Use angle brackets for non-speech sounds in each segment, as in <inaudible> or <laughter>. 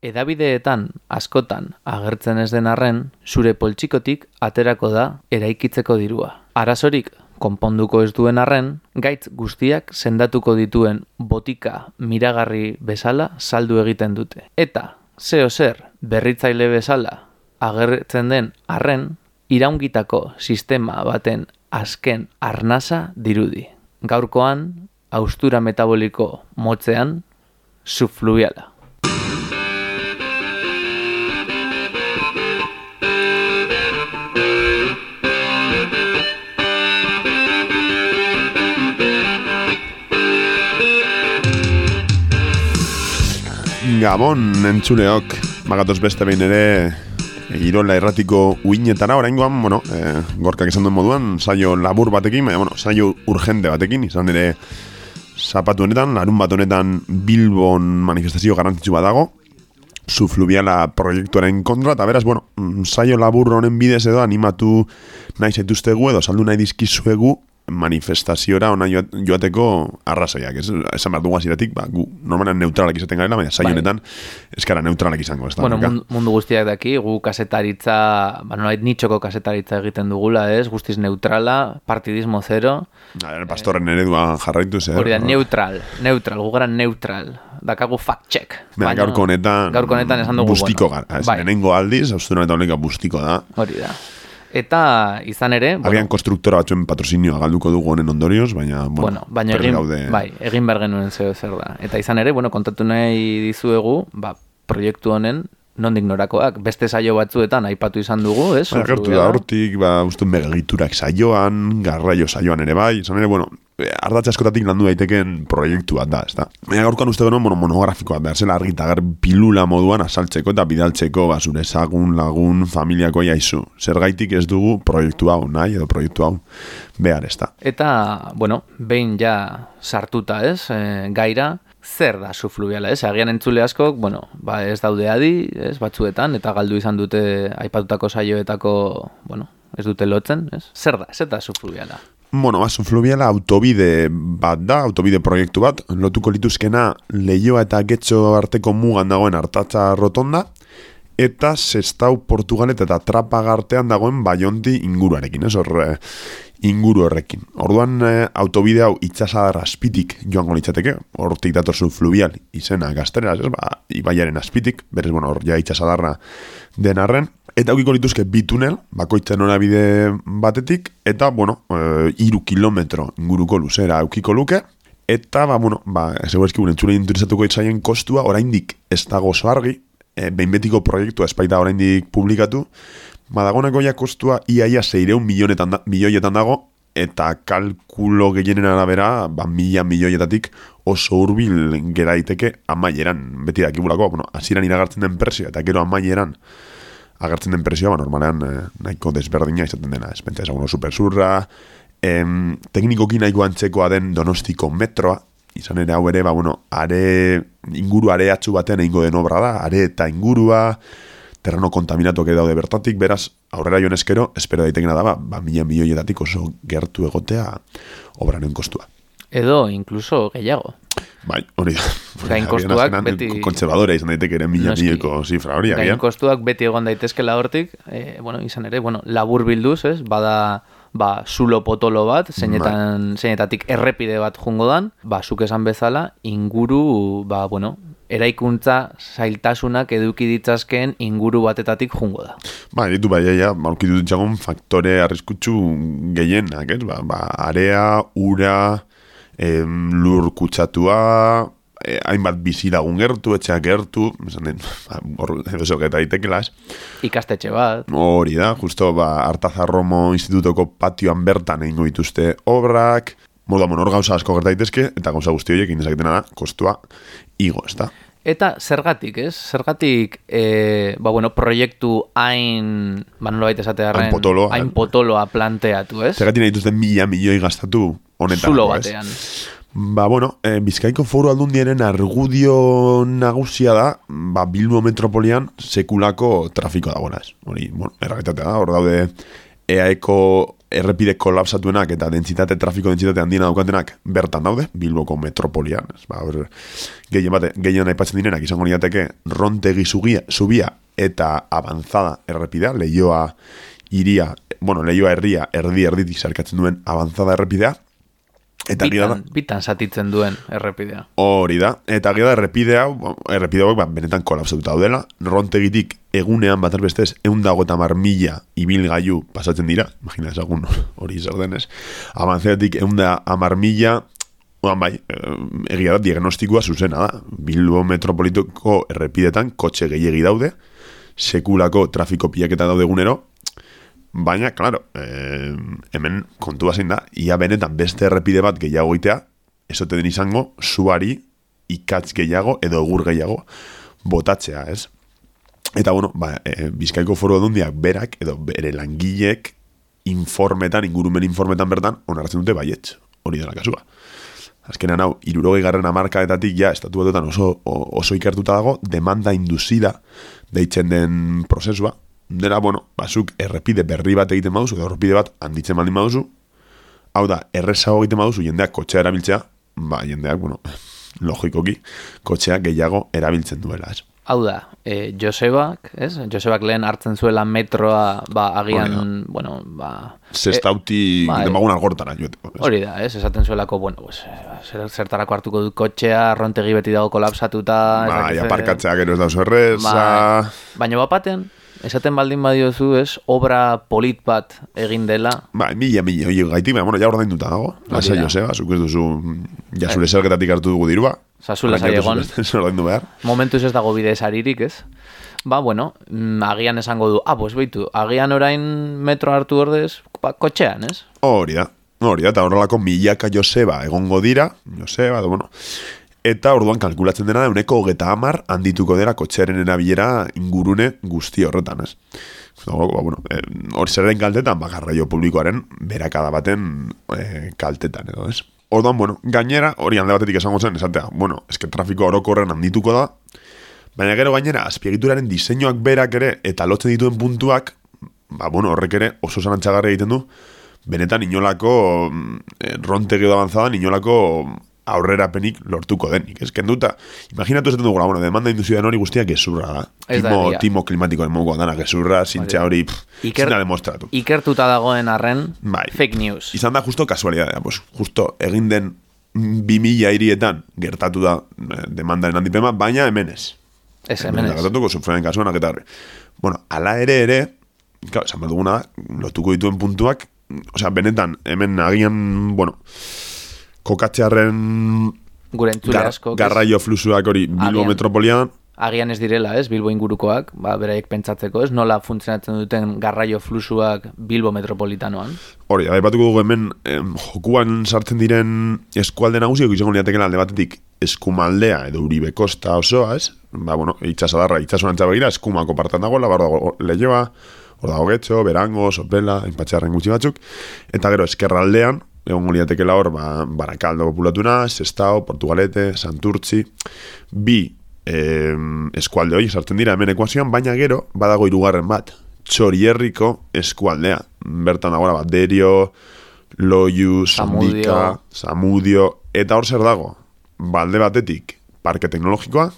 Edabideetan askotan agertzen ez den arren, zure poltsikotik aterako da eraikitzeko dirua. Arazorik konponduko ez duen arren, gaitz guztiak sendatuko dituen botika miragarri bezala saldu egiten dute. Eta, zeo zer, berritzaile bezala agertzen den arren, iraungitako sistema baten azken arnasa dirudi. Gaurkoan, austura metaboliko motzean, subfluviala. Gabon, entzuleok, magatoz beste behin ere Irola erratiko uinetara, orain guan, bueno, e, gorkak esan duen moduan, saio labur batekin, baina, bueno, saio urgente batekin, izan ere zapatu honetan, larun bat honetan Bilbon manifestazio garrantzitsu bat dago, su fluviala proiektuaren kontra, eta beraz, bueno, saio labur honen bidez edo animatu nahi zaituztegu edo saldu nahi dizkizuegu manifestaziora ona joateko arrazoiak, ez? Esan behar dugu aziratik, ba, gu normalan neutralak izaten garela, baina saionetan bai. eskara neutralak izango, ez da? Bueno, mundu guztiak daki, gu kasetaritza, ba, nolait nitxoko kasetaritza egiten dugula, ez? Guztiz neutrala, partidismo zero. Na, pastoren eh, eredua jarraitu, zer? Hori da, neutral, neutral, gu gara neutral. Dakagu fact check. Baina, gaurko honetan, gaurko honetan esan dugu, bustiko gara. Ez, bai. Nenengo aldiz, austura honetan bustiko da. Hori da. Eta izan ere... Agian bueno, konstruktora batzuen patrozinioa galduko dugu honen ondorioz, baina... Bueno, bueno baina egin, gaude... bai, egin behar genuen zeo zer da. Eta izan ere, bueno, kontatu nahi dizuegu, ba, proiektu honen nondik norakoak, beste saio batzuetan aipatu izan dugu, ez? Ba, gertu da hortik, ba, ustun begiturak saioan, garraio saioan ere bai, izan ere, bueno, ardatza askotatik landu daiteken proiektu bat da, ez da. Baina gaurkoan uste genuen mono, monografikoa, behar zela argita gar pilula moduan asaltzeko eta bidaltzeko basure ezagun, lagun, familiako jaizu. Zer gaitik ez dugu proiektu hau nahi edo proiektu hau behar ez da. Eta, bueno, behin ja sartuta ez, e, gaira, zer da sufluviala, ez? Agian entzule askok, bueno, ba ez daude adi, ez, batzuetan, eta galdu izan dute aipatutako saioetako, bueno, ez dute lotzen, ez? Zer da, zer da sufluviala? Bueno, ba, sufluviala autobide bat da, autobide proiektu bat, lotuko lituzkena lehioa eta getxo arteko mugan dagoen hartatza rotonda, eta zestau Portugalet eta trapagartean dagoen baionti inguruarekin, ez? Horre, inguru horrekin. Orduan e, autobide hau itxasadar aspitik joango litzateke, hortik datorzu fluvial izena gazteraz, ez, ba, ibaiaren aspitik, berez, bueno, hor ja itxasadarra denarren, Eta aukiko lituzke bi tunel, bakoitzen bide batetik, eta, bueno, e, iru kilometro inguruko luzera aukiko luke, eta, ba, bueno, ba, segur eski gure entzule interesatuko itzaien kostua, oraindik ez dago argi, e, behin betiko proiektua espaita oraindik publikatu, badagoneko ja kostua iaia zeireun milionetan da, milioietan dago, eta kalkulo gehienen arabera, ba, mila milioietatik oso hurbil geraiteke amaieran, beti dakibulako, bueno, aziran iragartzen den presio, eta gero amaieran, agertzen den presioa, ba, normalean eh, nahiko desberdina izaten dena, ez pentsa esaguno supersurra, em, teknikoki nahiko antzekoa den donostiko metroa, izan ere hau ere, ba, bueno, are, inguru areatzu batean egingo den obra da, are eta ingurua, terreno kontaminatuak daude bertatik, beraz, aurrera joan eskero, espero daitekena da, ba, ba milioietatik oso gertu egotea obraren kostua. Edo, incluso gehiago. Bai, hori da. Gain kostuak beti... Kontzebadora izan daiteke ere mila mileko zifra hori. Gain kostuak beti egon daitezkela hortik, eh, bueno, izan ere, bueno, labur bilduz, ez? Bada, ba, zulo potolo bat, zeinetan, bai. zeinetatik errepide bat jungo dan, ba, zuk esan bezala, inguru, ba, bueno, eraikuntza zailtasunak eduki ditzazkeen inguru batetatik jungo da. Ba, ditu bai, ja, malkitu ditzagon faktore arriskutsu gehienak, ez? Ba, ba, area, ura, em, lur kutsatua, eh, hainbat bizi lagun gertu, etxeak gertu, esan den, <laughs> hor, edo eta itekela, Ikastetxe bat. Hori da, justo, ba, Artazarromo institutoko patioan bertan egin dituzte obrak, moda monor gauza asko gerta daitezke, eta gauza guzti horiek indezaketena da, kostua, igo, ez da. Eta zergatik, ez? Zergatik, e, ba, bueno, proiektu hain, ba, nola baita esatearen, hain potoloa planteatu, ez? Zergatik nahi dituzten mila milioi gastatu honetan. Zulo batean. Ba, bueno, e, Bizkaiko foru aldundiaren argudio nagusia da, ba, Bilbo metropolian sekulako trafiko dagoena, ez? Hori, bueno, erragetatea da, hor daude EAEko errepide kolapsatuenak eta dentsitate, trafiko dentsitate handiena daukatenak bertan daude, Bilboko metropolian. Ez, ba, hor, gehien bate, gehien aipatzen direnak izango niateke rontegi zubia, zubia eta avanzada errepidea, lehioa iria, bueno, lehioa herria erdi erditik zarkatzen duen avanzada errepidea, Eta gira da. Bitan, bitan satitzen duen errepidea. Hori da. Eta gira da errepidea, errepidea ba, benetan kolapsatuta daudela. Rontegitik egunean bat erbestez eundago eta mar mila ibil gaiu pasatzen dira. Imagina ezagun hori zer denez. Avanzeatik eunda amar mila Oan bai, eh, egia da, diagnostikoa zuzena da. Bilbo metropolitoko errepidetan kotxe gehiegi daude, sekulako trafiko pilaketa daude egunero, Baina, claro, eh, hemen kontua zein da, ia benetan beste errepide bat gehiago itea, esote den izango, zuari ikatz gehiago edo egur gehiago botatzea, ez? Eta, bueno, ba, e, bizkaiko foro edundiak berak edo bere langilek informetan, ingurumen informetan bertan, onartzen dute baietz, hori dela kasua. Azkenean hau, irurogei garren amarkaetatik ja, estatu oso, oso ikertuta dago, demanda induzida deitzen den prozesua, dela, bueno, basuk errepide berri bat egiten baduzu, edo errepide bat handitzen baldin baduzu, hau da, errezago egiten baduzu, jendeak kotxea erabiltzea, ba, jendeak, bueno, <laughs> logikoki, kotxea gehiago erabiltzen duela, ez? Hau da, e, Josebak, ez? Josebak lehen hartzen zuela metroa, ba, agian, bueno, ba... Zestauti e, ba, demagun algortara, Hori da, ez? Esaten zuelako, bueno, pues, zer, zertarako hartuko du kotxea, rontegi beti dago kolapsatuta... Ba, ja, parkatzea gero ez da zerrez, ba, Baina bapatean, Esaten baldin badiozu, ez, obra polit bat egin dela. Ba, mila, mila, oi, gaitik, bueno, ja ordain duta dago. Lasa Joseba, zuk ez duzu, ja zure eh. zergetatik hartu dugu dirua. Zazu lasa egon. behar. Momentuz ez dago bide esaririk, ez? Ba, bueno, mm, agian esango du, ah, pues beitu, agian orain metro hartu ordez, ba, kotxean, ez? Hori da, hori da, eta horrelako milaka Joseba egongo dira, Joseba, bueno, Eta orduan kalkulatzen dena da uneko hogeta hamar handituko dela kotxearen erabilera ingurune guzti horretan, ez? Ba, bueno, eh, hori e, den kaltetan, bakarraio publikoaren berakada baten e, kaltetan, edo, ez? Orduan, bueno, gainera, hori hande batetik esango zen, esatea, bueno, eske trafiko orokorren handituko da, baina gero gainera, azpiegituraren diseinuak berak ere, eta lotzen dituen puntuak, ba, bueno, horrek ere oso zanantzagarri egiten du, benetan inolako e, rontegi da avanzada, inolako aurrerapenik lortuko denik. Ez kenduta, imaginatu esaten dugu, bueno, demanda induzioan hori guztiak gezurra da. Timo, timo klimatiko mogu dana gezurra, zintxa hori, Iker, zina demostratu. Ikertuta dagoen arren, bai. fake news. Izan da justo kasualidadea, pues, justo egin den bi mila irietan gertatu da eh, demandaren handipema, baina hemen ez. Ez hemen ez. Gertatuko sufrenen kasuanak eta horri. Bueno, ala ere ere, claro, esan duguna, lotuko dituen puntuak, o sea, benetan, hemen agian, bueno, kokatzearen gure gar, asko, garraio flusuak hori Bilbo metropolian. Agian ez direla, ez, Bilbo ingurukoak, ba, beraiek pentsatzeko, ez, nola funtzionatzen duten garraio flusuak Bilbo metropolitanoan. Hori, da, batuko dugu hemen, em, jokuan sartzen diren eskualde nagusiak izango liatekela alde batetik eskumaldea edo uribe kosta osoa, ez? Ba, bueno, itxasadarra, itxasunan txabegira, eskumako partan dagoela, bar dago lehioa, hor dago getxo, berango, sopela, inpatxarren gutxi batzuk, eta gero, eskerraldean, egon goliatekela hor, ba, Barakaldo populatuna, Sestao, Portugalete, Santurtzi, bi eh, eskualde hori sartzen dira hemen ekuazioan, baina gero, badago irugarren bat, txorierriko eskualdea. Bertan dagoela bat, Derio, Loiu, Sondika, Samudio, eta hor zer dago, balde batetik, parke teknologikoa,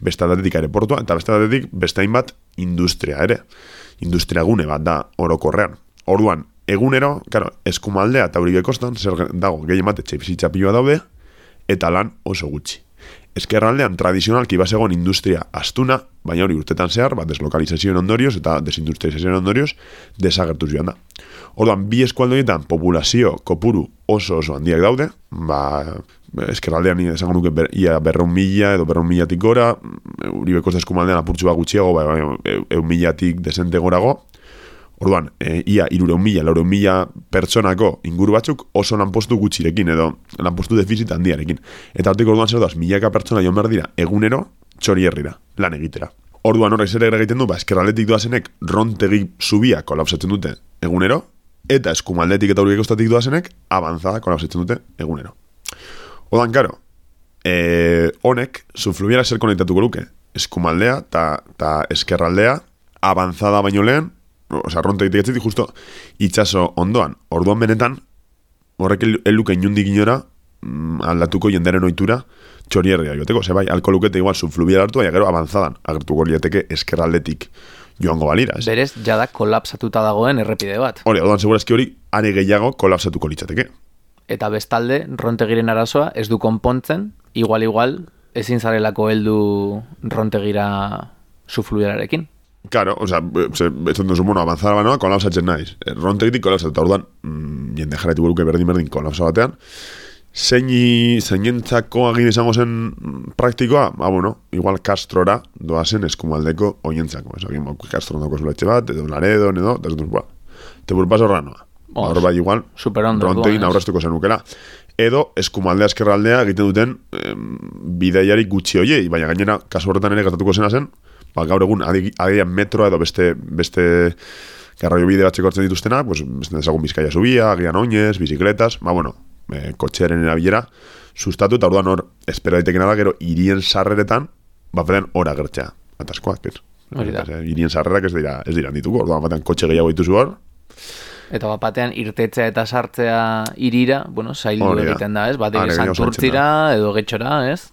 beste batetik aeroportua, eta beste batetik beste bat industria ere. Industria gune bat da orokorrean. Orduan, egunero, claro, eskumaldea eta hori bekostan, zer dago, gehi emate txepizitza pilua daude, eta lan oso gutxi. Ezkerraldean tradizionalki basegon industria astuna, baina hori urtetan zehar, bat deslokalizazioen ondorioz eta desindustrializazioen ondorioz, desagertu joan da. Orduan, bi eskualdoietan populazio kopuru oso oso handiak daude, ba, eskerraldean esango nuke ber, ia berreun mila edo berreun milatik gora, uri bekosta eskumaldean apurtxu gutxiago, ba, e, eun milatik desente gorago, Orduan, e, ia irureun mila, laureun mila pertsonako inguru batzuk oso lanpostu gutxirekin edo lanpostu defizit handiarekin. Eta hortik orduan zer milaka pertsona joan behar dira egunero txori herrira, lan egitera. Orduan horrek zer egiten du, ba, eskerraletik doazenek rontegi zubia kolapsatzen dute egunero, eta eskumaldetik eta horiek ostatik doazenek avanzada kolapsatzen dute egunero. Orduan, karo, e, honek, zuflubiera zer konektatuko luke, eskumaldea eta eskerraldea, avanzada baino lehen, oza, ronte egitetik justo itxaso ondoan. Orduan benetan, horrek el- eluke inundik inora, mm, aldatuko jendaren ohitura txorierria joteko. Ze bai, alko lukete igual subfluvial hartu, baina gero avanzadan, agertuko liateke eskerraldetik joango balira. Ez? Berez, jada kolapsatuta dagoen errepide bat. Hori, orduan segurazki hori, are gehiago kolapsatuko litzateke. Eta bestalde, rontegiren arazoa ez du konpontzen, igual igual, ezin zarelako heldu rontegira sufluialarekin. Claro, o sea, se, ez dut duzu, bueno, avanzara banoa, kolapsatzen naiz. Rontegitik kolapsatu, eta orduan, mm, jende jarraitu buruke berdin-berdin kolapsa batean, zeini, zeinentzako agin izango zen praktikoa, ba, bueno, igual kastrora doazen eskumaldeko oientzako. Ez agin, kastro ondoko zuletxe bat, edo laredo, edo, ez dut, ba, te burpas horranoa. Os, Hor bai igual, superondo, rontegin orduan, ez? aurreztuko zenukela. Edo, eskumaldea eskerraldea egiten duten em, bidaiari gutxi hoiei, baina gainera, kasu horretan ere gertatuko zena zen, ba, gaur egun, adi- agian metroa edo beste, beste garraio bide batzeko hartzen dituztenak, pues, beste ezagun bizkaia subia, agian oinez, bizikletas, ba, bueno, e, kotxearen erabilera, sustatu, eta orduan hor, espero daitekena da, gero, irien sarreretan, ba, beren hor agertzea, ataskoak, ez? Hori da. Eta, Irien sarrerak ez dira, ez dira dituko, orduan batean kotxe gehiago dituzu hor, Eta bat batean irtetzea eta sartzea irira, bueno, zaildu egiten da, ez? Bat gehiago santurtzira edo getxora, ez?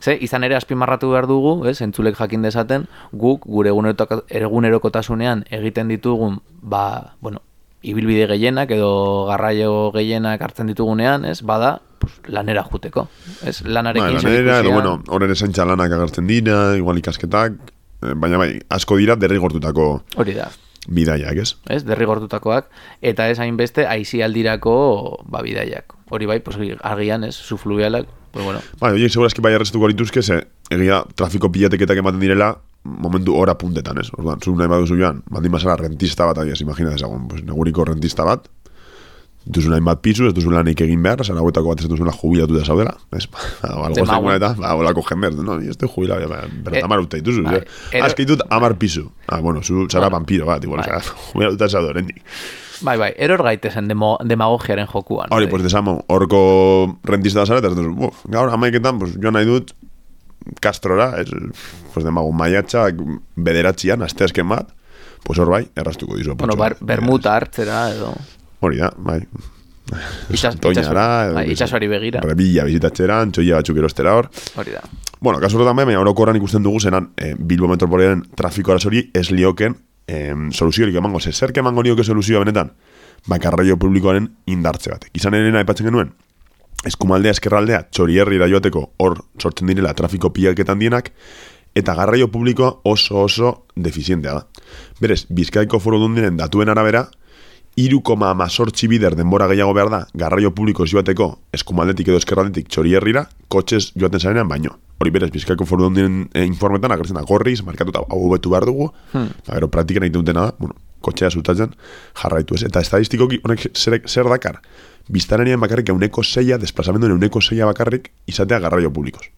Ze, izan ere azpimarratu behar dugu, ez, entzulek jakin dezaten, guk gure egunerokotasunean egiten ditugun, ba, bueno, ibilbide gehienak edo garraio gehienak hartzen ditugunean, ez, bada, pues, lanera juteko, ez, Ba, lanarekin lanera, edo, bueno, horren esaintza lanak agertzen dira, igual ikasketak, eh, baina bai, asko dira derrigortutako hori da, bidaiak, ez? ez, derrigortutakoak, eta ez hainbeste aizialdirako ba, bidaiak. Hori bai, pues, argian, ez, sufluvialak, pues, bueno, Bai, horiek segurazki bai arrestuko lituzke, ze egia trafiko pilateketak ematen direla momentu hora puntetan, ez? Orduan, zu nahi baduzu joan, baldin basara rentista bat, adiaz, imagina dezagun, pues, neguriko rentista bat, duzu nahi bat pizu, ez duzu lanik egin behar, zara hauetako bat ez duzula jubilatu da zaudela, ez? Algo Demagun. zengoen eta, ba, holako jender, no, ni ez du jubilatu, ba, berda Eh, amar urte dituzu, bai, eh? Azke ditut amar pizu. Ah, bueno, zu zara vampiro bat, igual, bai. zara, <laughs> jubilatuta zaude oraindik. Bai, bai, eror gaitezen demo, demagogiaren jokuan. Hori, pues desamo, horko rentista da zara, eta ez duzu, buf, gaur amaiketan, pues, joan nahi dut, kastrora, ez, pues demagun maiatxak bederatzian, asteazken bat, pues hor bai, errastuko dizu. bueno, bar, bermuta hartzera edo... Hori da, bai. <laughs> Itxas, Toñara, itxaso- bai, itxasoari begira. Rebilla bizitatxeran, txoia batzuk erostera hor. Hori da. Bueno, kasu horretan bai, baina orokorran ikusten dugu zenan eh, Bilbo Metropoliaren trafiko arazori ez lioken eh, soluziorik emango. Ze zerk emango nioke soluzioa benetan? Ba, garraio publikoaren indartze batek. Izan ere aipatzen genuen, eskumaldea eskerraldea txorierrira joateko hor sortzen direla trafiko pilaketan dienak, eta garraio publikoa oso oso defizientea da. Berez, Bizkaiko foro dundiren datuen arabera, irukoma amazortzi bider denbora gehiago behar da garraio publiko joateko eskumaldetik edo eskerraldetik txorierrira, kotxez joaten zarenean baino. Hori berez, Bizkaiko foro dundiren e, informetan agertzen da gorriz, markatuta hau hobetu behar dugu, hmm. gero praktikan egiten dutena da, bueno, kotxea zutatzen jarraitu ez. Eta estadistikoki honek zer, zer dakar, biztanerian bakarrik euneko zeia, desplazamenduen euneko zeia bakarrik izatea garraio publikoz.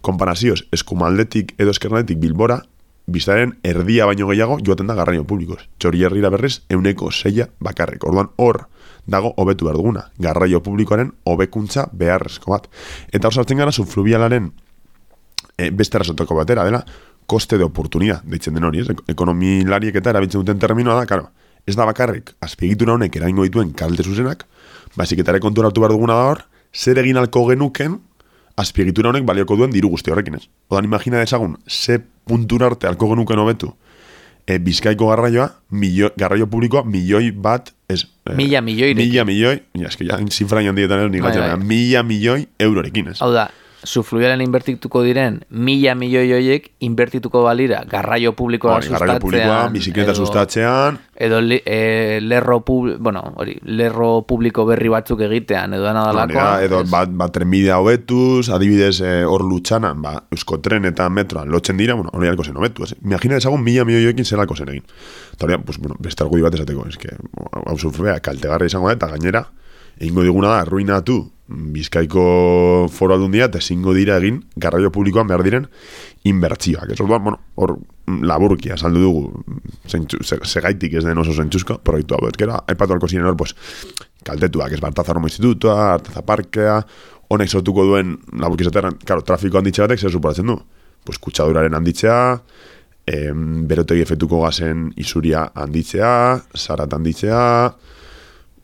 Konparazioz, eskumaldetik edo eskerraldetik bilbora, biztaren erdia baino gehiago joaten da garraio publikoz. Txorierrira berriz, euneko zeia bakarrik. Orduan hor dago hobetu behar duguna. Garraio publikoaren hobekuntza beharrezko bat. Eta hor sartzen gara subfluvialaren e, beste arrazotako batera, dela, koste de oportunidad, deitzen den hori, ez? Ek- Ekonomilariek eta erabiltzen duten terminoa da, karo, ez da bakarrik, azpiegitura honek eraingo dituen kalte zuzenak, baizik eta ere kontura hartu behar duguna da hor, zer egin alko genuken, azpiegitura honek balioko duen diru guzti horrekin ez. Odan imagina dezagun, ze puntura arte alko genuken hobetu, e, bizkaiko garraioa, milio, garraio publikoa, milioi bat, ez, e, Mila milioirekin. Mila milioi, ja, eski ja, zifra handietan ez, nik Bai, bai. mila milioi eurorekin ez. Hau da, sufluialen inbertituko diren mila milioi hoiek inbertituko balira garraio publikoa Hori, garraio publikoa, bizikleta edo- sustatzean, edo li, e, lerro pub, bueno, hori, lerro publiko berri batzuk egitean edo dana Hori dalakoa. da, edo bat, bat trenbidea hobetuz, adibidez eh, hor lutxanan, ba, euskotren eta metroan lotzen dira, bueno, hori alko zen hobetu. Ez? Imagina dezagun mila milioiekin zelako zen egin. Eta hori, pues, bueno, beste argudi bat esateko, eske, hau surfea, kaltegarra izango da, eta gainera, egingo diguna da, arruinatu Bizkaiko foro aldundia eta ezingo dira egin garraio publikoan behar diren inbertzioak. Ez orduan, bueno, hor mm, laburkia saldu dugu ze- segaitik ez den oso zentzuzko proiektu hau. Ezkera, aipatu alko ziren hor, pues, kaltetuak, ez Bartaza Roma Institutua, Artaza Parkea, honek sortuko duen laburki esateran, claro, trafiko handitxe batek zer suporatzen du? Pues kutsaduraren handitzea, em, berotegi efetuko gazen isuria handitzea, zarat handitzea,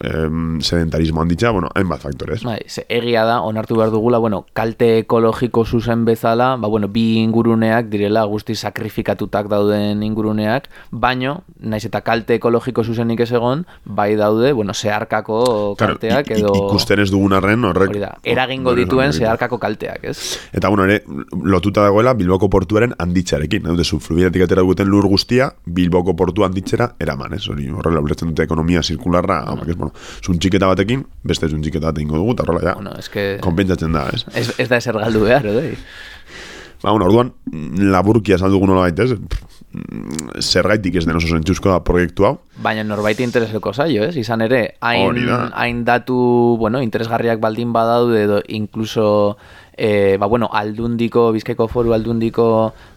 em, sedentarismo handitzea, bueno, hainbat faktorez. Bai, ze egia da, onartu behar dugula, bueno, kalte ekologiko zuzen bezala, ba, bueno, bi inguruneak direla guzti sakrifikatutak dauden inguruneak, baino, naiz eta kalte ekologiko zuzenik ez egon, bai daude, bueno, zeharkako kalteak i- edo... ikusten ez dugun arren horrek... Hori da, eragingo dituen zeharkako kalteak, ez? Eta bueno, ere, lotuta dagoela Bilboko portuaren handitzarekin. Hau dezu, fluviatik atera duten lur guztia, Bilboko portu handitzera eraman, ez? Hori horrela ulertzen dute ekonomia zirkularra, ez, bueno, zuntxiketa batekin, beste zuntxiketa bat egingo dugu, eta horrela, ja, Bueno, ez que... konpentsatzen da, ez? Ez, ez da ezer galdu behar, edo? Ba, bueno, orduan, laburkia saldu nola baita, ez? Zergaitik ez den oso zentzuzko da proiektu hau. Baina norbaiti intereseko zaio, ez? Izan ere, hain, hain datu, bueno, interesgarriak baldin badaude edo incluso e, ba, bueno, aldundiko, bizkaiko foru aldundiko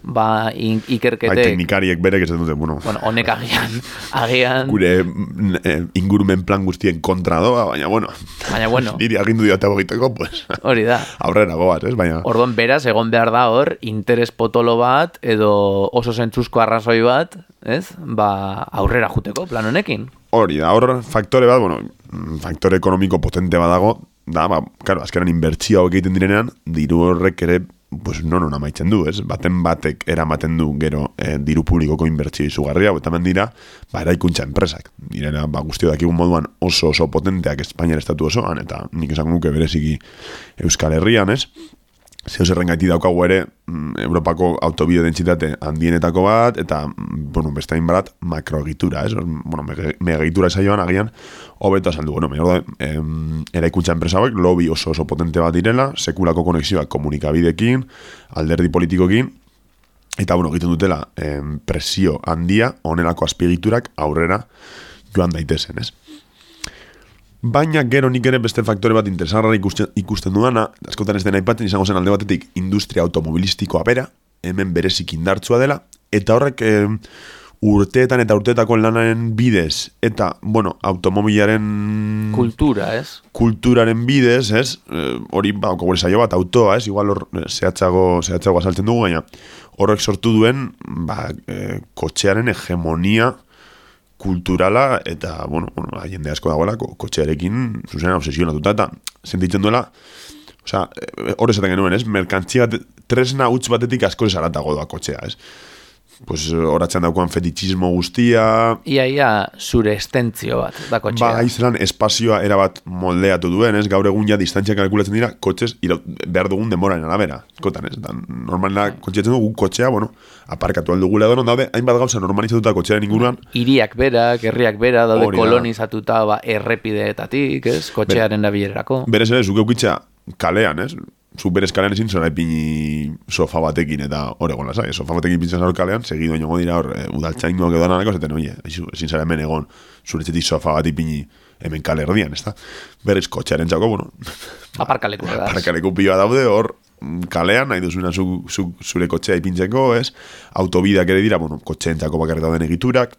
ba, in, Bai, ikerketek, teknikariek berek ez dute, bueno, bueno, honek agian, agian, gure mm, eh, ingurumen plan guztien kontra doa, baina, bueno, baina bueno, <laughs> niri agindu diote egiteko, pues, hori da. aurrera goaz, ez? Baina, Orduan beraz, egon behar da hor, interes potolo bat, edo oso zentzuzko arrazoi bat, ez? Ba, aurrera juteko plan honekin. Hori da, hor faktore bat, bueno, mm, faktore ekonomiko potente badago, da, ba, claro, azkeran inbertsio hauek egiten direnean, diru horrek ere, pues, non non amaitzen du, ez? Baten batek eramaten du gero eh, diru publikoko inbertsio izugarria, eta hemen dira, ba, eraikuntza enpresak. Direna, ba, guztio dakigun moduan oso oso potenteak Espainiar estatu osoan, eta nik esan nuke bereziki Euskal Herrian, ez? Zeu zerren gaiti daukagu ere mm, Europako autobide dentsitate handienetako bat, eta, mm, bueno, beste hainbat makroegitura, ez? Bueno, megaegitura esaioan agian, hobeto azaldu, bueno, mejor da, em, eraikuntza enpresa hauek, lobby oso oso potente bat direla, sekulako konexioak komunikabidekin, alderdi politikokin, eta, bueno, egiten dutela em, presio handia, honelako azpiegiturak aurrera joan daitezen, ez? Baina gero nik ere beste faktore bat interesgarra ikusten, ikusten dudana, askotan ez den aipatzen izango zen alde batetik industria automobilistikoa bera, hemen berezik indartsua dela, eta horrek eh, urteetan eta urteetako lanaren bidez, eta, bueno, automobilaren Kultura, ez? kulturaren bidez, ez? Eh, Hori ba gure saio bat autoa, ez? Igual hor eh, zehatzago zehatzago azaltzen dugu baina horrek sortu duen ba, eh, kotxearen hegemonia kulturala eta bueno, bueno, ba, jende asko dagoela ko- kotxearekin zuzena obsesionatuta eta sentitzen duela Osea, eh, hor esaten genuen, ez? Merkantzia tresna huts batetik asko esaratago doa kotxea, ez? Pues horatzen daukoan fetichismo guztia, Ia, ia, zure estentzio bat, da kotxea. Ba, izelan espazioa erabat moldeatu duen, ez? Gaur egun ja distantzia kalkulatzen dira, kotxez ira, behar dugun denboraren arabera. Kotan, ez? Dan, normalena kotxeatzen dugu kotxea, bueno, aparkatu aldugula edo, daude, hainbat gauza normalizatuta kotxearen inguruan, Iriak berak, herriak bera, daude Hori da. kolonizatuta ba, errepideetatik, ez? Kotxearen dabilerako. berez ere, zuke ukitza kalean, ez? Zu berez kalean ezin zora ipini sofa batekin eta hor egon lasai. Sofa batekin pintzen hor kalean, segido inongo dira hor, e, udaltzaingoak edo danako, zaten, oie, ezin zara hemen egon, zure etxetik sofa bat ipini hemen kale erdian, ez da? Berez kotxearen txako, bueno, <laughs> Aparkaleku <laughs> da. Parkaleku pila daude, hor mm, kalean, nahi duzuna zu, zu, zure kotxea ipintzeko, ez? Autobideak ere dira, bueno, kotxeentzako bakarrik dauden egiturak,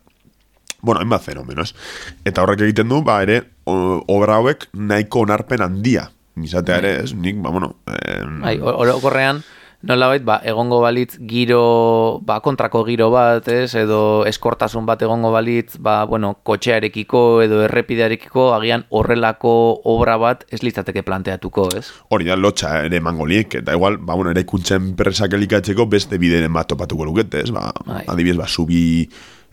bueno, hainbat fenomeno, ez? Eta horrek egiten du, ba, ere, obra hauek nahiko onarpen handia. Izatea ere, ez? Nik, ba, bueno, Bai, or- orokorrean, nolabait, ba, egongo balitz giro, ba, kontrako giro bat, ez, edo eskortasun bat egongo balitz, ba, bueno, kotxearekiko edo errepidearekiko, agian horrelako obra bat ez litzateke planteatuko, ez? hori da, lotxa ere emango liek, eta igual, ba, bueno, ere ikuntzen enpresak elikatzeko beste bideren bat topatuko lukete, ez? Ba, Bai. adibidez, ba, subi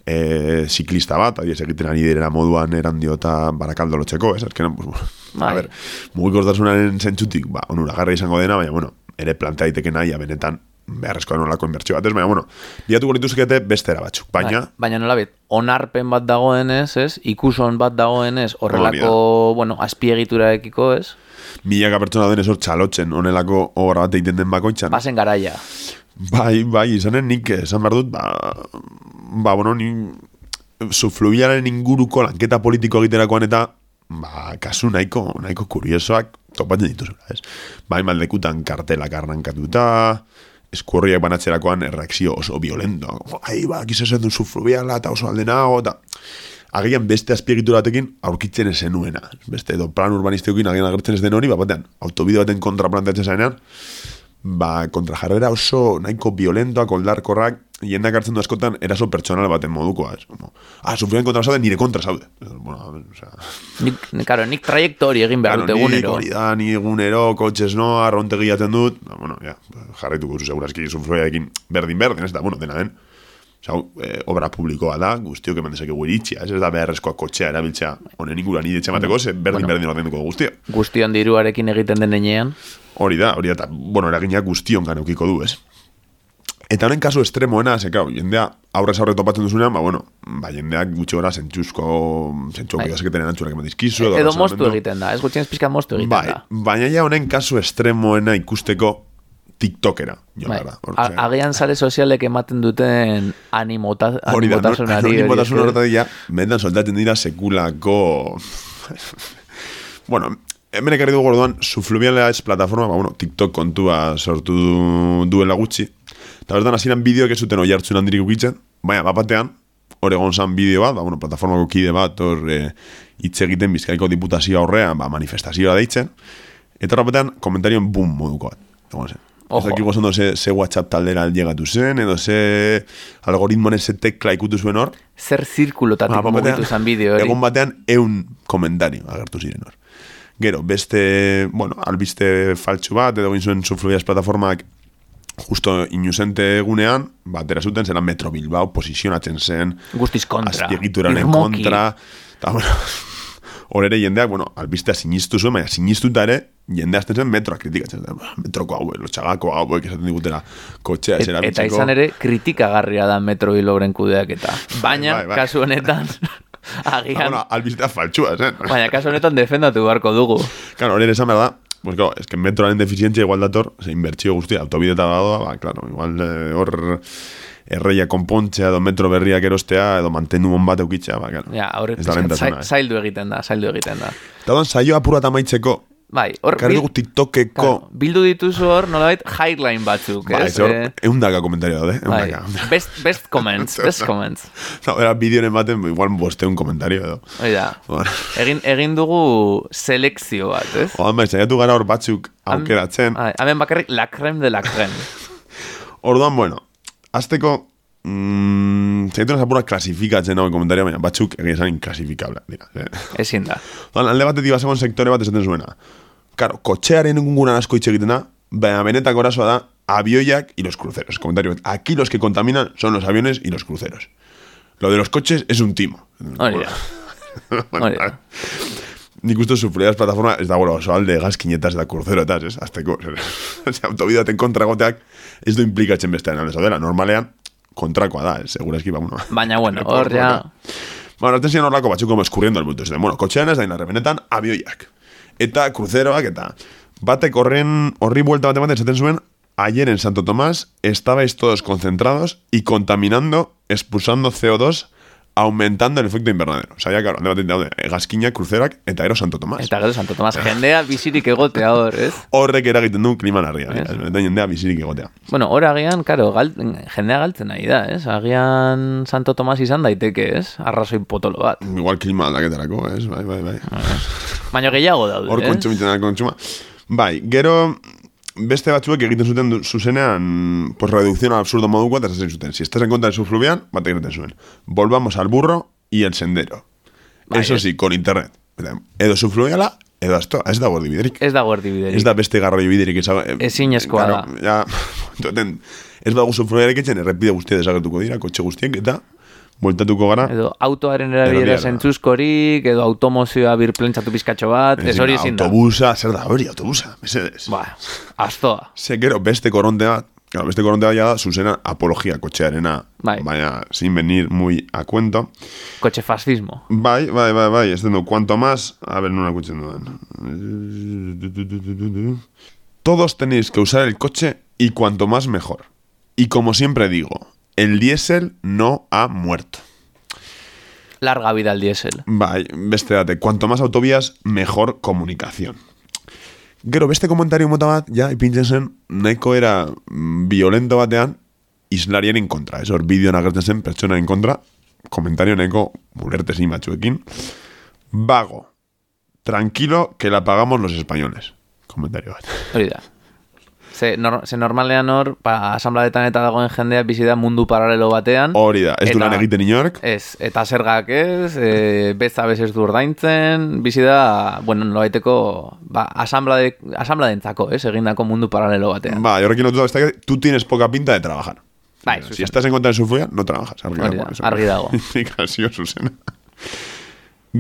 e, ziklista bat, adibidez, egiten ari direla moduan erandio eta barakaldo lotzeko, ez? Azkenan, pues, Bai. a ber, mugikortasunaren zentzutik, ba, onuragarra izango dena, baina, bueno, ere plantea daiteke nahi, benetan, beharrezkoa nolako inbertsio bat, ez? Baina, bueno, bilatuko lituzkete bestera batzuk, baina, Bai, baina nolabait, onarpen bat dagoenez, ez? Ikuson bat dagoenez, horrelako, bueno, azpiegituraekiko, ez? milaka pertsona denez hor txalotzen onelako obra bat egiten den bakoitzan. Bazen garaia. Bai, bai, izanen nik esan behar dut, ba, ba bueno, ni sufluviaren inguruko lanketa politiko egiterakoan eta ba, kasu nahiko, nahiko kuriosoak topatzen dituzula, ez? Bai, maldekutan kartelak arrankatuta, eskurriak banatzerakoan erreakzio oso violento. Ai, ba, kizasen du sufluviala eta oso alde nago, eta agian beste azpiegitura batekin aurkitzen esen nuena. Beste edo plan urbanistikokin agian agertzen ez den hori, bat batean, autobide baten kontra planteatzen zaenean, ba, kontrajarrera oso nahiko violentoak, oldarkorrak, jendeak hartzen du askotan eraso pertsonal baten modukoa, ez? Como, ah, sufrien kontra zaude, nire kontra zaude. Bueno, a ver, o sea, Nik, claro, nik trajektori egin behar Claro, dut nik egunero. hori da, ni egunero, kotxez noa, arrontegi jaten dut, ba, bueno, ja, jarraituko zu segurazki sufroiarekin berdin-berdin, ez da, bueno, dena den, Osa, eh, obra publikoa da, guztiok eman dezakegu iritxia, ez ez da beharrezkoa kotxea erabiltzea honen inguruan nire etxemateko, ze berdin-berdin ordenduko guztio. Guztion diruarekin egiten den enean. Hori da, hori da, eta, bueno, eragina guztion ganeukiko du, ez? Eta honen kasu estremoena, ze, kau, jendea aurrez aurre topatzen duzunean, ba, bueno, ba, jendeak gutxi gora zentxuzko, zentxuko Bai. bai. antxurak eman dizkizu, Edo moztu razonamendu. egiten da, ez gutxien pizka moztu egiten Bai, da. baina ja honen kasu estremoena ikusteko TikTokera, jo Bai. Agian sare sozialek ematen duten animota, Hori da, animotasunari. hori <laughs> animotasun esker. horretatik ja, mentan soldaten dira sekulako... <laughs> bueno, hemen ekarri dugu orduan, Sufluviala ez plataforma, ba, bueno, TikTok kontua sortu du, duela gutxi. Eta bertan hasieran bideoak ez zuten oi hartzun handirik ukitzen, baina bapatean, hor egon zan bideo bat, ba, bueno, plataformako kide bat, hor e, hitz egiten bizkaiko diputazioa horrean, ba, manifestazioa deitzen, eta horretan komentarioen boom moduko bat. Egon zen. Ojo. Ez dakik oso ze, ze WhatsApp taldera llegatu zen, edo ze algoritmonen ze tekla ikutu zuen hor. Zer zirkulotatik Ah, batean- mugitu zen bideo hori. Egun batean eun komentario agertu ziren hor. Gero, beste, bueno, albiste faltsu bat, edo egin zuen Sufluidas plataformak justo inusente egunean, batera zuten, zera Metro Bilbao posizionatzen zen, Guztiz kontra. azpiegituraren kontra, eta bueno, hor ere jendeak, bueno, albistea sinistu zuen, baina sinistuta ere, jende azten zen metroa kritikatzen zen, "Bah, metroko hauek, lotxagako hauek, esaten digutela, kotxea, Et- eta izan ere kritikagarria da Metro Bilobren kudeaketa. Baina, bai, bai. kasu honetan, <laughs> Ah, agian, bueno, albistea faltsua zen. baina kasu honetan defendatu beharko dugu. Claro, hori ere esan behar da, pues claro, es que metroaren deficientzia igual dator, ze inbertsio guztia, autobideta dadoa, ba, claro, igual eh, hor erreia konpontzea edo metro berriak erostea edo mantenu on bat eukitzea, ba, claro. Ja, hor, Ez eh. zaildu egiten da, zaildu egiten da. Eta saio apura eta maitzeko, Bai, hor, karri dugu TikTokeko, claro, bildu dituzu hor, nolabait, highline batzuk, ba, ez? ez hor, Eh, eundaka komentario daude, bai, eundaka. best, best comments, <laughs> best comments. No, era bideoren baten, igual bosteun komentario edo. Hori da. Bueno. Egin, egin dugu selekzio bat, ez? Oan bai, saiatu gara hor batzuk aukeratzen. Bai, Hemen bakarrik la creme de la creme. <laughs> Orduan, bueno, azteko, mm, zaitu apura klasifikatzen hauen komentario, baina batzuk egin esan inklasifikabla. Dira. Ezin da. Alde batetik bazegoen sektore bat esaten zuena. Karo, kotxearen inguruan asko hitz egiten da, baina benetako arazoa da, avioiak y los cruceros. Comentario aquí los que contaminan son los aviones y los cruceros. Lo de los coches es un timo. <laughs> Bueno, da. Nik uste sufridas plataforma ez dagoela oso alde gazkinetas eta kurzeroetaz, ez? Azteko, <laughs> ose, autobidaten kontra goteak ez du implikatzen bestean alde zaudela. Normalean, kontrakoa da? Segurazki, ba, bueno. Baina, bueno, <laughs> hor ja... Bueno, hartzen ziren horlako batzuk como eskurriendo al bulto. Da, bueno, kotxean ez da inarre, benetan, avioiak. Eta kruzeroak, eta batek horren, horri buelta bat ematen esaten zuen, ayer en Santo Tomás estabais todos concentrados y contaminando, expulsando CO2, aumentando el efecto invernadero. Osea, ya, claro, alde batetik daude, hegazkinak, kruzerak, eta ero Santo Tomás. Eta gero Santo Tomas, jendea bizirik egotea hor, ez? Horrek eragiten du. Ez. Yes. Eta jendea bizirik egotea. Bueno, hor agian, karo, gal, jendea galtzen nahi da, ez? Agian Santo Tomas izan daiteke, ez? Arrazoi potolo bat. Igual klima aldaketarako, ez? Bai, bai, bai. Baina gehiago daude, Hor kontsumitzen da kontsuma. Bai, gero beste batzuek egiten zuten du- zuzenean pues reducción absurdo moduko eta esaten zuten. Si estás en contra del subfluvial, bat egiten zuen. Volvamos al burro y el sendero. Bai, Eso sí, con internet. Edo subfluviala, edo asto, ez dago erdibiderik. Ez dago erdibiderik. Ez da beste garraio biderik. <laughs> Ez, Ezinezkoa da. Ja, ez bago subfluvialik etzen, errepide guztia desagertuko dira, kotxe guztiek, eta bueltatuko gara. Edo autoaren erabilera zentzuzkorik, edo automozioa birplentzatu pizkatxo bat, ez hori ezin da. Autobusa, zer da hori, autobusa, mesedes. Ba, astoa. Ze gero beste koronte bat, claro, beste koronte bat da, zuzena apologia kotxearena, Bai. baina sin venir muy a cuento. Kotxe fascismo. Bai, bai, bai, bai, ez cuanto más, a ver, no escuchen dudan. Todos tenéis que usar el coche y cuanto más mejor. Y como siempre digo, el diésel no ha muerto. Larga vida al diésel. Bai, beste date, cuanto más autovías, mejor comunicación. Gero, beste komentario mota bat, ja, ipintzen zen, nahiko era mm, violento batean, islarien kontra. Ez hor, bideoan agertzen zen, pertsonaren kontra, komentario nahiko ulertezin batzuekin. Vago, tranquilo, que la pagamos los españoles. Komentario bat. Hori da. Ze, nor, ze normalean hor, ba, asambladetan eta dagoen jendea bizi da mundu paralelo batean. Hori da, ez du lan egiten inork. Ez, eta zergak ez, e, beza bez ez du ordaintzen, bizi da, bueno, nolaiteko, ba, asamblade, asambladentzako, ez, egindako mundu paralelo batean. Va, y ahora que no tú, tienes poca pinta de trabajar. Bai, si zuzen. estás en contra de su furia, no trabajas. Argi dago, da, argi dago. <laughs> Indikazio zuzena.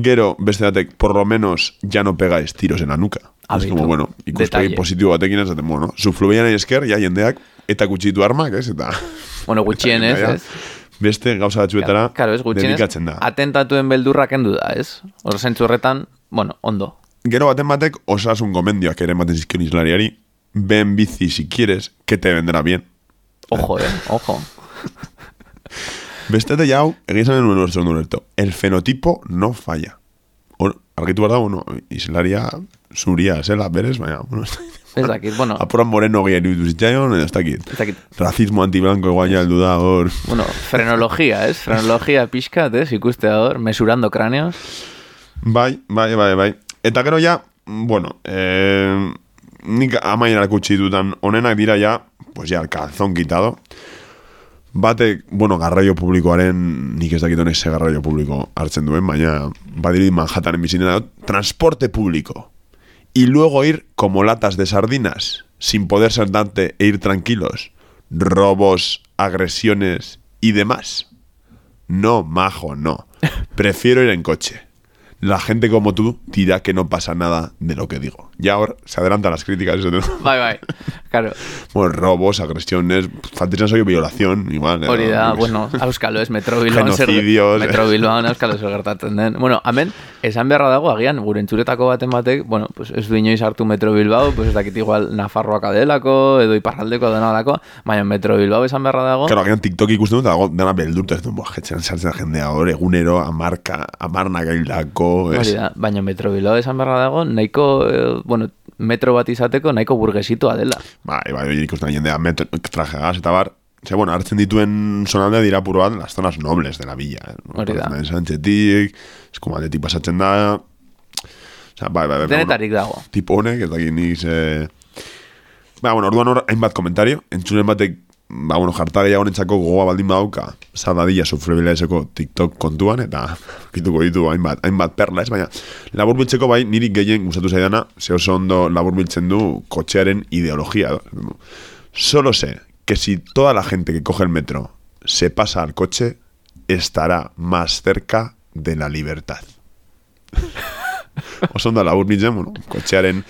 Gero, beste batek, por lo menos ya no pegáis tiros en la nuca. Ah, es como, bueno, ikuspegi positibo batekin ez zaten, bueno, su fluian esker, ja jendeak, eta kutsitu armak, ez, eta... Bueno, gutxienez, Ja, ja. ez? Beste gauza batzuetara Claro, ez, dedikatzen da. atentatuen beldurra kendu da, ez? Hor zentzu horretan, bueno, ondo. Gero baten batek, osasun gomendioak ere ematen zizkion islariari, ven bici si quieres, que te vendrá bien. Ojo, eh, ojo. <laughs> Beste eta jau, egin zanen nuen urtzu ulertu. El fenotipo no falla. Hor, argitu behar da, bueno, islaria zuria zela, berez, baina, bueno, ez dakit. Bueno, <laughs> Apuran moreno gira iruditu zitzaion, ez dakit. ez dakit. Racismo antiblanco igual ya heldu da, hor. Bueno, frenologia, ez? Frenologia pixkat, ez? Ikustea hor, mesurando cráneos. Bai, bai, bai, bai. Eta gero ja, bueno, eh, nik amaierak utzi dutan onenak dira ja, pues ja, el calzón quitado. Batek, bueno, garraio publikoaren, nik ez dakit honek ze garraio publiko hartzen duen, baina badiri Manhattanen bizinena dut, transporte público. Y luego ir como latas de sardinas, sin poder sentarte e ir tranquilos. Robos, agresiones y demás. No, majo, no. <laughs> Prefiero ir en coche. La gente como tú dirá que no pasa nada de lo que digo. Y ahora se adelantan las críticas. eso de- <laughs> Bai, bai. Claro, Bueno, robos, agresiones, faltas soy violación, igual. eh, hori da, no, bueno, auskalo ez, Metro Bilbaon <laughs> zer- Genocidios, eh. Metro Bilbaon auskalo zer gertatzen den. Bueno, hemen, esan beharra dago, agian, gure entzuretako baten batek, bueno, pues ez du inoiz hartu Metro Bilbao, pues ez dakit igual Nafarroak adelako, edo Iparraldeko dena dalako, baina Metro Bilbao esan beharra dago, Claro, agian TikTok ikusten dut, dago dena beldurta ez dut, buah, jetxean sartzen jendea hor, egunero, amarka, amarna hori ez. da, baina Metro Bilbao esan beharra dago, nahiko, eh, bueno, metro bat izateko nahiko burgesitoa dela. Bai, bai, bai, ikusten jendea, metro, trajegaz, eta bar, Ze, bueno, hartzen dituen zonaldea dira puro bat, las zonas nobles de la villa. Eh? Hori da. Santxetik, eskumaldetik pasatzen da... Osa, bai, bai, bai. Denetarik dago. tipo honek, ez dakit nik ze... Ba, bueno, orduan hor, hainbat komentario, entzunen batek, ba, bueno, jarta gehiago honentzako gogoa baldin badauka, zadadilla sufribilaizeko TikTok kontuan, eta kituko ditu hainbat, hainbat perla, ez, baina labur biltzeko bai, niri gehien gustatu zaidana, ze oso ondo labur biltzen du kotxearen ideologia. edo. Solo sé que si toda la gente que coge el metro se pasa al coche, estará más cerca de la libertad. oso ondo labur biltzen, bueno, kotxearen,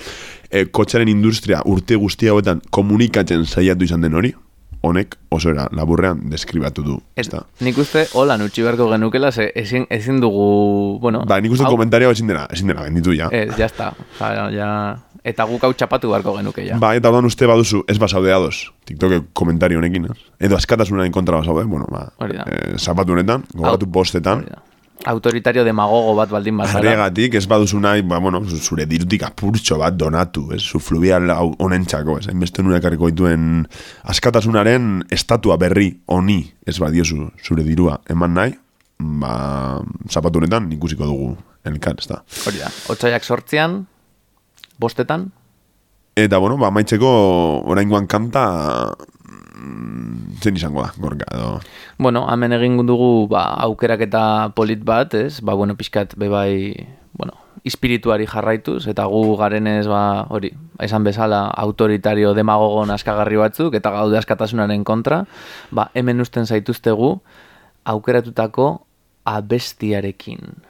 eh, kotxearen industria urte guztia hauetan komunikatzen saiatu izan den hori, honek oso laburrean deskribatu du. Ez, ezta? nik uste, holan utzi beharko genukela, ze ezin, ezin dugu, bueno... Ba, nik uste hau- komentario ezin dena, ezin dena genditu ja. Ez, ya está. Ja, ja, eta guk hau txapatu beharko genuke, ja. Ba, eta orduan uste baduzu, ez basaude ados, TikTok komentario honekin? Edo askatasunaren kontra basaude, bueno, ba, da. eh, zapatu honetan, gogoratu Hau- postetan, da. Autoritario demagogo bat baldin bazara. Arregatik ez baduzu nahi, ba, bueno, zu- zure dirutik apurtxo bat donatu, ez? Zu fluvial honentzako, ez? Hainbeste nure ekarriko dituen askatasunaren estatua berri honi, ez badiozu zure dirua eman nahi, ba, zapatu honetan ikusiko dugu elkar, ez da. Hori da. Otsaiak sortzean, bostetan, Eta, bueno, ba, maitzeko oraingoan kanta mm, zen izango da, gorka, edo... bueno, hemen egin dugu ba, aukeraketa polit bat, ez? Ba, bueno, pixkat, bebai, bueno, espirituari jarraituz, eta gu garenez, ba, hori, esan bezala, autoritario demagogon askagarri batzuk, eta gaude askatasunaren kontra, ba, hemen usten zaituztegu, aukeratutako abestiarekin.